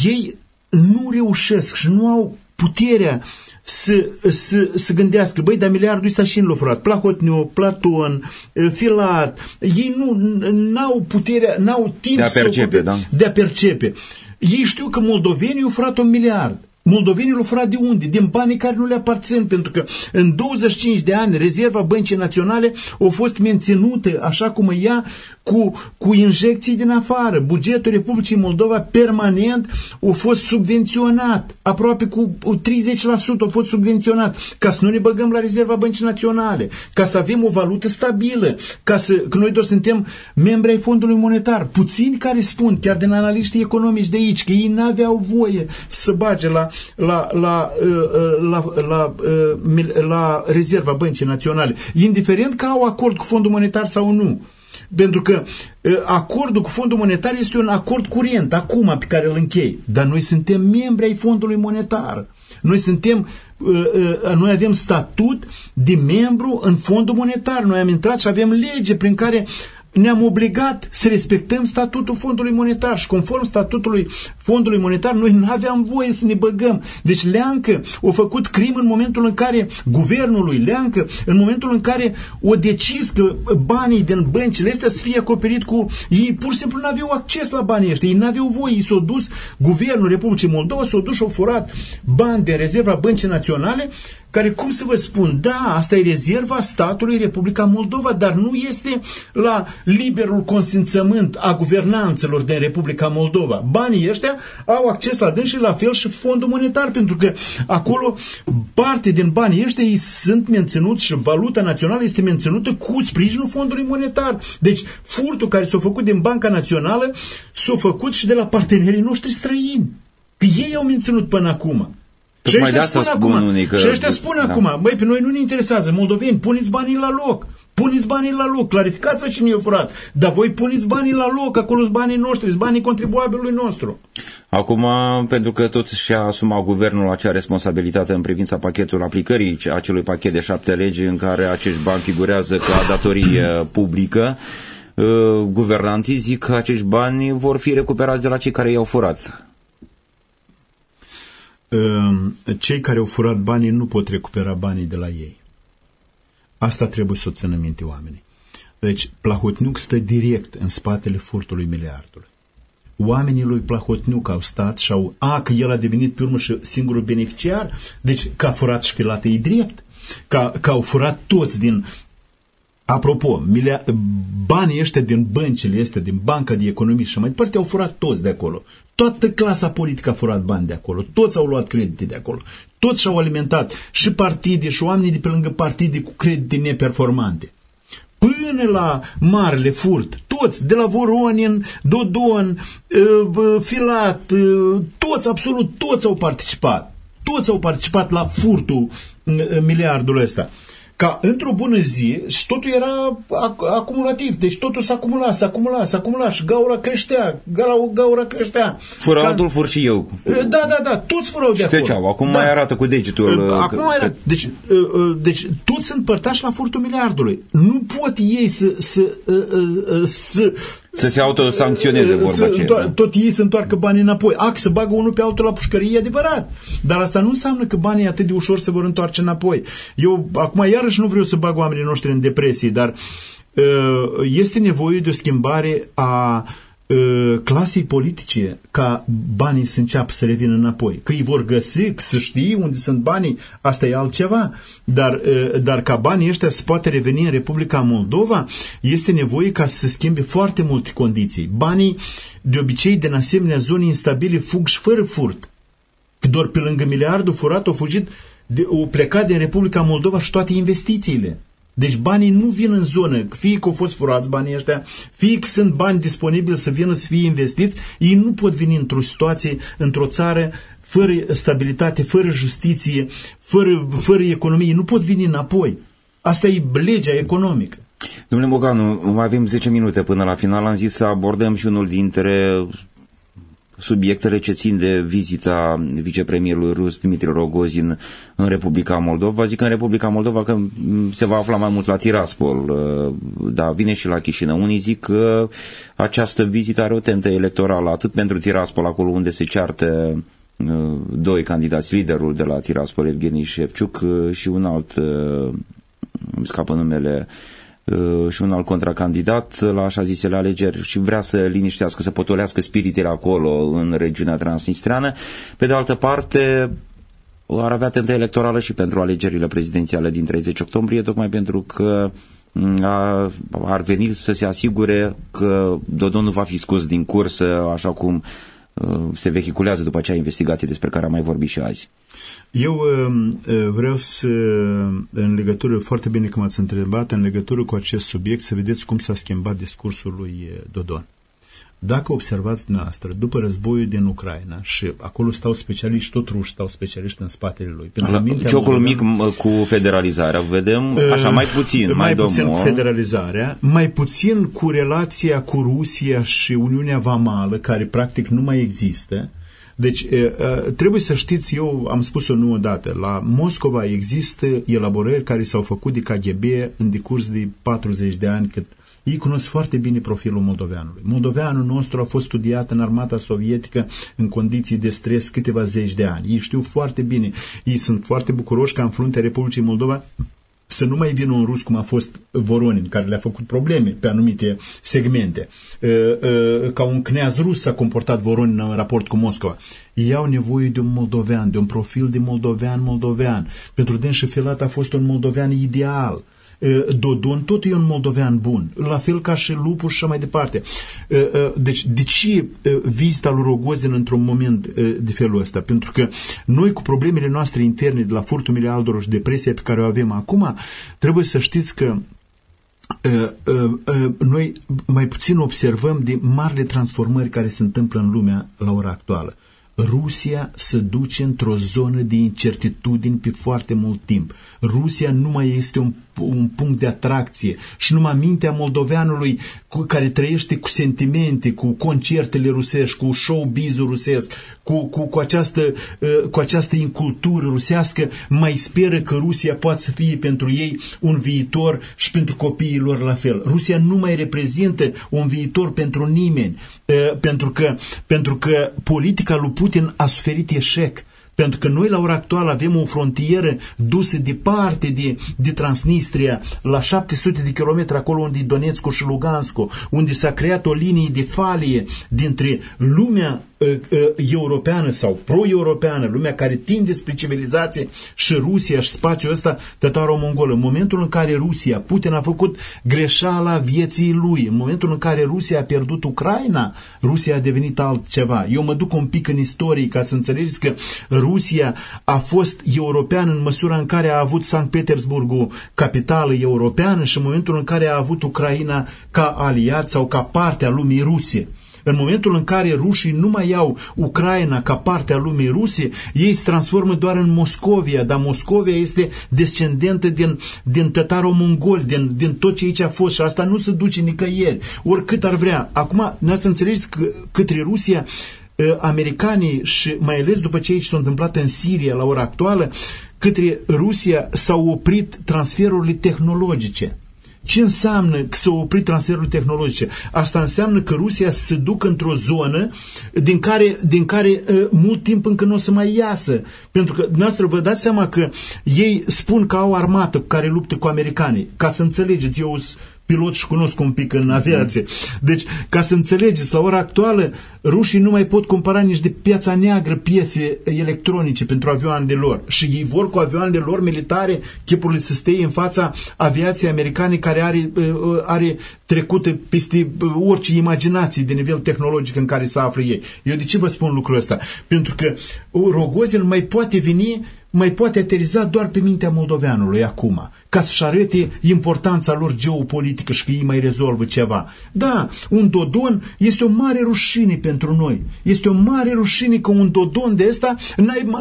ei nu reușesc și nu au puterea să, să, să gândească, băi, dar miliardul ăsta și în l-a furat. Plahotniu, Platon, Filat, ei nu au puterea, n-au timp de a percepe, să da? de a percepe. Ei știu că moldovenii au furat un miliard. Moldovenii l-au furat de unde? Din banii care nu le aparțin, pentru că în 25 de ani rezerva băncii naționale a fost menținută așa cum e ea cu, cu injecții din afară. Bugetul Republicii Moldova permanent a fost subvenționat, aproape cu 30% a fost subvenționat, ca să nu ne băgăm la rezerva băncii naționale, ca să avem o valută stabilă, ca să, că noi doar suntem membri ai Fondului Monetar. Puțini care spun, chiar din analiștii economici de aici, că ei n-aveau voie să bage la, la, la, la, la, la, la rezerva băncii naționale, indiferent că au acord cu Fondul Monetar sau nu. Pentru că acordul cu Fondul Monetar este un acord curent, acum pe care îl închei. Dar noi suntem membri ai Fondului Monetar. Noi suntem, noi avem statut de membru în Fondul Monetar. Noi am intrat și avem lege prin care ne-am obligat să respectăm statutul Fondului Monetar și conform statutului Fondului Monetar noi nu aveam voie să ne băgăm. Deci Leancă a făcut crim în momentul în care guvernul lui Leancă, în momentul în care o decis că banii din băncile astea să fie acoperit cu... Ei pur și simplu nu aveau acces la banii ăștia, ei nu aveau voie, ei s-au dus, guvernul Republicii Moldova s-au dus și au furat bani de rezerva băncii naționale care, cum să vă spun, da, asta e rezerva statului Republica Moldova, dar nu este la liberul consimțământ a guvernanțelor din Republica Moldova. Banii ăștia au acces la dâns și la fel și fondul monetar, pentru că acolo parte din banii ăștia ei sunt menținuți și valuta națională este menținută cu sprijinul fondului monetar. Deci furtul care s-a făcut din Banca Națională s-a făcut și de la partenerii noștri străini. Că ei au menținut până acum. Și Tocmai ăștia de asta spun spun acum, unii că- și ăștia spun da. acum, băi, pe noi nu ne interesează, moldoveni, puneți banii la loc. Puneți banii la loc, clarificați cine e furat, dar voi puneți banii la loc, acolo sunt banii noștri, sunt banii contribuabilului nostru. Acum, pentru că tot și-a asumat guvernul acea responsabilitate în privința pachetului aplicării acelui pachet de șapte legi în care acești bani figurează ca datorie publică, uh, guvernanții zic că acești bani vor fi recuperați de la cei care i-au furat. Uh, cei care au furat banii nu pot recupera banii de la ei. Asta trebuie să o țină minte oamenii. Deci, Plahotniuc stă direct în spatele furtului miliardului. Oamenii lui Plahotniuc au stat și au... A, că el a devenit pe urmă și singurul beneficiar? Deci, că a furat și filată e drept. Că, că au furat toți din... Apropo, milea, banii ăștia din băncile este din Banca de Economie și mai departe au furat toți de acolo. Toată clasa politică a furat bani de acolo. Toți au luat credite de acolo. Toți și-au alimentat și partide și oamenii de pe lângă partide cu credite neperformante. Până la marele furt, toți, de la Voronin, Dodon, ă, Filat, ă, toți, absolut toți au participat. Toți au participat la furtul ă, miliardul ăsta ca într-o bună zi, și totul era acumulativ, deci totul s-a acumulat, s-a acumulat, s-a acumulat și gaura creștea, gaura, gaura creștea. Fură ca... altul, fur și eu. Da, da, da, toți furau de acolo. Treceau, acum da. mai arată cu degetul. Acum mai arată. Deci, deci toți sunt părtași la furtul miliardului. Nu pot ei să, să, să, să să se autosancționeze vorba să, aceea. Da. Tot ei să întoarcă banii înapoi. Ac, să bagă unul pe altul la pușcărie, e adevărat. Dar asta nu înseamnă că banii atât de ușor se vor întoarce înapoi. Eu, acum, iarăși nu vreau să bag oamenii noștri în depresie, dar uh, este nevoie de o schimbare a uh, Ă, clasei politice ca banii să înceapă să revină înapoi. Că îi vor găsi, să știi unde sunt banii, asta e altceva. Dar, ă, dar ca banii ăștia să poate reveni în Republica Moldova, este nevoie ca să se schimbe foarte multe condiții. Banii, de obicei, din asemenea zone instabile, fug și fără furt. Că doar pe lângă miliardul furat au fugit, de, au plecat din Republica Moldova și toate investițiile. Deci banii nu vin în zonă, fie că au fost furați banii ăștia, fie că sunt bani disponibili să vină să fie investiți, ei nu pot veni într-o situație, într-o țară fără stabilitate, fără justiție, fără, fără economie, nu pot veni înapoi. Asta e legea economică. Domnule Boganu, mai avem 10 minute până la final. Am zis să abordăm și unul dintre subiectele ce țin de vizita vicepremierului rus Dimitri Rogozin în Republica Moldova. Zic în Republica Moldova că se va afla mai mult la Tiraspol, uh, dar vine și la Chișinău. Unii zic că această vizită are o tentă electorală atât pentru Tiraspol, acolo unde se ceartă uh, doi candidați, liderul de la Tiraspol, Evgeni Șepciuc uh, și un alt, îmi scapă numele, Uh, și un alt contracandidat la așa zisele alegeri și vrea să liniștească, să potolească spiritele acolo în regiunea transnistreană. Pe de altă parte, ar avea tentă electorală și pentru alegerile prezidențiale din 30 octombrie, tocmai pentru că mm, a, ar veni să se asigure că Dodon nu va fi scos din cursă, așa cum uh, se vehiculează după acea investigație despre care am mai vorbit și azi. Eu um, uh, vreau să, în legătură, foarte bine că m-ați întrebat, în legătură cu acest subiect, să vedeți cum s-a schimbat discursul lui uh, Dodon. Dacă observați noastră, după războiul din Ucraina, și acolo stau specialiști, tot ruși stau specialiști în spatele lui. Pentru Ciocul mic cu federalizarea, vedem, uh, așa mai puțin, mai, mai puțin cu federalizarea, mai puțin cu relația cu Rusia și Uniunea Vamală, care practic nu mai există, deci, trebuie să știți, eu am spus-o nu odată, la Moscova există elaborări care s-au făcut de KGB în decurs de 40 de ani, cât ei cunosc foarte bine profilul moldoveanului. Moldoveanul nostru a fost studiat în armata sovietică în condiții de stres câteva zeci de ani. Ei știu foarte bine. Ei sunt foarte bucuroși că în fruntea Republicii Moldova să nu mai vină un rus cum a fost Voronin, care le-a făcut probleme pe anumite segmente. Ca un kneaz rus s-a comportat Voronin în raport cu Moscova. Ei au nevoie de un moldovean, de un profil de moldovean-moldovean. Pentru dânsul Filat a fost un moldovean ideal Dodon tot e un moldovean bun, la fel ca și Lupu și așa mai departe. Deci, de ce vizita lui Rogozin într-un moment de felul ăsta? Pentru că noi cu problemele noastre interne de la furtul miliardului și depresia pe care o avem acum, trebuie să știți că noi mai puțin observăm de marile transformări care se întâmplă în lumea la ora actuală. Rusia se duce într-o zonă de incertitudini pe foarte mult timp. Rusia nu mai este un, un punct de atracție și numai mintea moldoveanului cu, care trăiește cu sentimente, cu concertele rusești, cu showbiz-ul rusesc, cu, cu, cu, această, uh, cu această incultură rusească, mai speră că Rusia poate să fie pentru ei un viitor și pentru copiii lor la fel. Rusia nu mai reprezintă un viitor pentru nimeni, uh, pentru că, pentru că politica lui Putin a suferit eșec. Pentru că noi la ora actuală avem o frontieră dusă departe de, de Transnistria, la 700 de kilometri acolo unde e Donetsk și Lugansk, unde s-a creat o linie de falie dintre lumea uh, uh, europeană sau pro-europeană, lumea care tinde spre civilizație și Rusia și spațiul ăsta tataro-mongol. În momentul în care Rusia, Putin a făcut greșeala vieții lui, în momentul în care Rusia a pierdut Ucraina, Rusia a devenit altceva. Eu mă duc un pic în istorie ca să înțelegeți că Rusia a fost europeană în măsura în care a avut Sankt Petersburgul capitală europeană și în momentul în care a avut Ucraina ca aliat sau ca parte a lumii ruse. În momentul în care rușii nu mai iau Ucraina ca parte a lumii ruse, ei se transformă doar în Moscovia, dar Moscovia este descendentă din, din tătaro-mongoli, din, din tot ce aici a fost și asta nu se duce nicăieri, oricât ar vrea. Acum, ne să înțelegeți că către Rusia Ă, americanii și mai ales după ce s-a întâmplat în Siria la ora actuală, către Rusia s-au oprit transferurile tehnologice. Ce înseamnă că s-au oprit transferurile tehnologice? Asta înseamnă că Rusia se ducă într-o zonă din care, din care uh, mult timp încă nu o să mai iasă. Pentru că dumneavoastră vă dați seama că ei spun că au armată cu care luptă cu americanii. Ca să înțelegeți, eu pilot și cunosc un pic în aviație. Deci, ca să înțelegeți, la ora actuală, rușii nu mai pot cumpăra nici de piața neagră piese electronice pentru avioanele lor. Și ei vor cu avioanele lor militare chipurile să stea în fața aviației americane care are, uh, uh, are trecută peste uh, orice imaginație de nivel tehnologic în care se află ei. Eu de ce vă spun lucrul ăsta? Pentru că Rogozin mai poate veni mai poate ateriza doar pe mintea moldoveanului acum, ca să-și arete importanța lor geopolitică și că ei mai rezolvă ceva. Da, un Dodon este o mare rușine pentru noi. Este o mare rușine că un Dodon de ăsta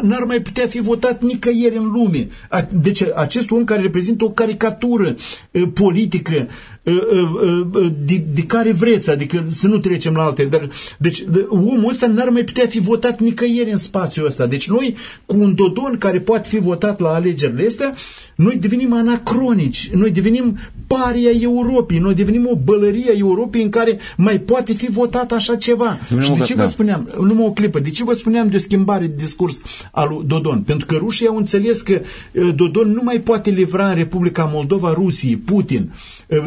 n-ar mai putea fi votat nicăieri în lume. Deci acest om care reprezintă o caricatură politică, de, de care vreți, adică să nu trecem la alte. Dar, deci omul ăsta n-ar mai putea fi votat nicăieri în spațiul ăsta. Deci noi, cu un Dodon care poate fi votat la alegerile astea, noi devenim anacronici, noi devenim paria Europei, noi devenim o bălărie a Europei în care mai poate fi votat așa ceva. Și de ce vă da. spuneam, numai o clipă, de ce vă spuneam de o schimbare de discurs al lui Dodon? Pentru că rușii au înțeles că Dodon nu mai poate livra în Republica Moldova Rusiei, Putin.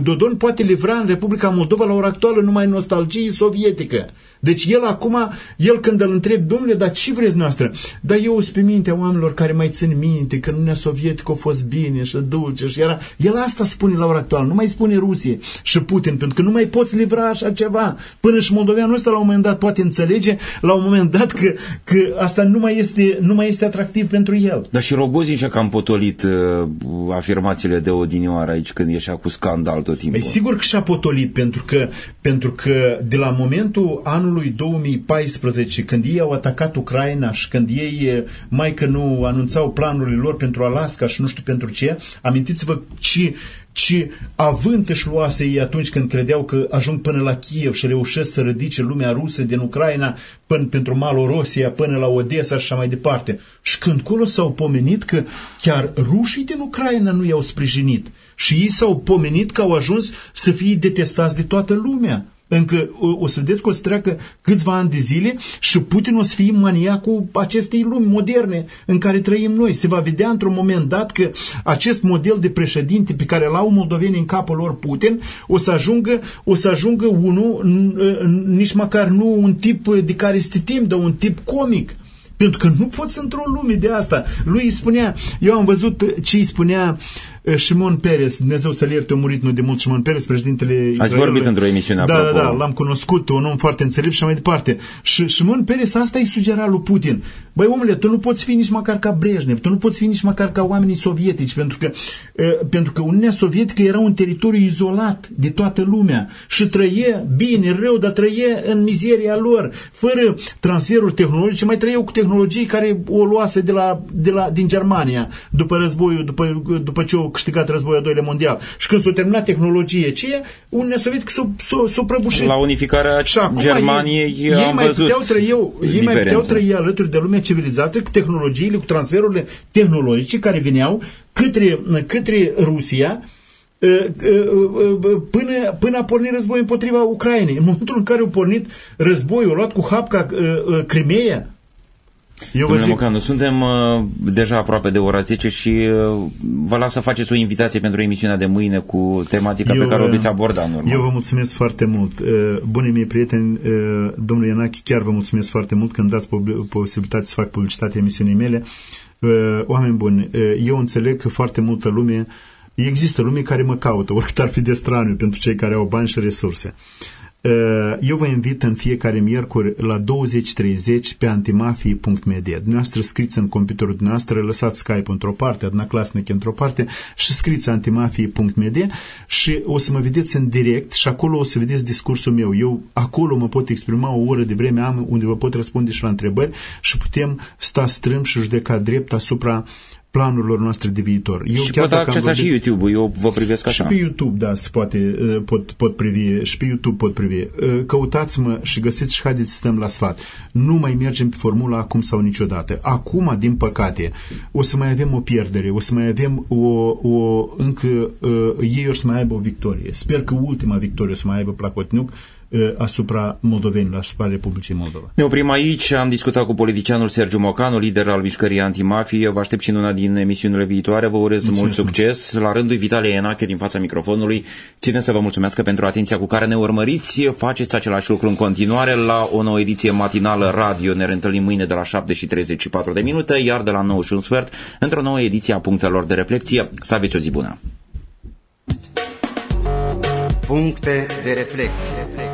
Dodon poate livra în Republica Moldova la ora actuală numai nostalgie sovietică. Deci el acum, el când îl întreb, domnule, dar ce vreți noastră? Dar eu sunt pe mintea oamenilor care mai țin minte că Uniunea Sovietică a fost bine și dulce și era... El asta spune la ora actuală, nu mai spune Rusie și Putin, pentru că nu mai poți livra așa ceva. Până și moldoveanul ăsta la un moment dat poate înțelege la un moment dat că, că asta nu mai, este, nu mai este atractiv pentru el. Dar și Rogozin și-a cam potolit uh, afirmațiile de odinioară aici când ieșea cu scandal tot timpul. E sigur că și-a potolit, pentru că, pentru că de la momentul anului anului 2014, când ei au atacat Ucraina și când ei mai că nu anunțau planurile lor pentru Alaska și nu știu pentru ce, amintiți-vă ce, ce avânt își luase ei atunci când credeau că ajung până la Kiev și reușesc să ridice lumea rusă din Ucraina până pentru Malorosia, până la Odessa și așa mai departe. Și când colo s-au pomenit că chiar rușii din Ucraina nu i-au sprijinit și ei s-au pomenit că au ajuns să fie detestați de toată lumea. Încă o, o să vedeți că o să treacă câțiva ani de zile și Putin o să fie maniacul acestei lumi moderne în care trăim noi. Se va vedea într-un moment dat că acest model de președinte pe care l-au moldovenii în capul lor Putin o să ajungă, o să ajungă unul, nici măcar nu un tip de care stitim, dar un tip comic Pentru că nu poți într-o lume de asta. Lui îi spunea, eu am văzut ce îi spunea uh, Shimon Peres, Dumnezeu să-l ierte, a murit nu de mult Shimon Peres, președintele Israelului. Ați vorbit într-o emisiune Da, apropo. da, da, l-am cunoscut, un om foarte înțelept și mai departe. Și Shimon Peres asta îi sugera lui Putin. Băi, omule, tu nu poți fi nici măcar ca Brejnev, tu nu poți fi nici măcar ca oamenii sovietici, pentru că, uh, pentru că Uniunea Sovietică era un teritoriu izolat de toată lumea și trăie bine, rău, dar trăie în mizeria lor, fără transferul tehnologic, mai trăiau cu tehnologii care o luase de la, de la, din Germania după războiul, după, după ce au câștigat războiul al doilea mondial. Și când s-a terminat tehnologie, ce Uniunea Sovietică s-a, s-a, s-a prăbușit. La unificarea Și acum Germaniei ei, ei am mai văzut puteau trăi, eu, ei mai puteau diferențe. trăi alături de lumea civilizată cu tehnologiile, cu transferurile tehnologice care veneau către, către Rusia uh, uh, uh, până, până a pornit războiul împotriva Ucrainei. În momentul în care a pornit războiul, a luat cu hapca uh, uh, Crimea, eu vă Domnule zic, Mocanu, suntem uh, deja aproape de ora 10 și uh, vă las să faceți o invitație pentru emisiunea de mâine cu tematica pe care o uh, veți aborda în urmă. Eu vă mulțumesc foarte mult. Uh, Bunii mei prieteni, uh, domnul Ianachi, chiar vă mulțumesc foarte mult că îmi dați pub- posibilitatea să fac publicitatea emisiunii mele. Uh, Oameni buni, uh, eu înțeleg că foarte multă lume, există lume care mă caută, oricât ar fi de straniu pentru cei care au bani și resurse. Uh, Eu vă invit în fiecare miercuri la 20.30 pe antimafii.media. Dumneavoastră scriți în computerul dumneavoastră, lăsați Skype într-o parte, aduna clasnic într-o parte și scriți antimafii.media și o să mă vedeți în direct și acolo o să vedeți discursul meu. Eu acolo mă pot exprima o oră de vreme am unde vă pot răspunde și la întrebări și putem sta strâm și judeca drept asupra planurilor noastre de viitor. Eu și chiar pot dacă am accesa și vorbit- YouTube-ul, eu vă privesc și așa. pe YouTube, da, se poate, uh, pot, pot privi, și pe YouTube pot privi. Uh, Căutați-mă și găsiți și haideți să stăm la sfat. Nu mai mergem pe formula acum sau niciodată. Acum, din păcate, o să mai avem o pierdere, o să mai avem o, o încă, uh, ei o să mai aibă o victorie. Sper că ultima victorie o să mai aibă Placotniuc uh, asupra moldovenilor, asupra Republicii Moldova. Ne oprim aici, am discutat cu politicianul Sergiu Mocanu, lider al mișcării antimafie. Vă aștept și în una din emisiunile viitoare. Vă urez mult Mulțumesc succes. La rândul Vitalie Enache din fața microfonului, ținem să vă mulțumesc pentru atenția cu care ne urmăriți. Faceți același lucru în continuare la o nouă ediție matinală radio. Ne reîntâlnim mâine de la 7 și 34 de minute, iar de la 9 și un sfert, într-o nouă ediție a punctelor de reflexie. Să aveți o zi bună! Puncte de reflecție.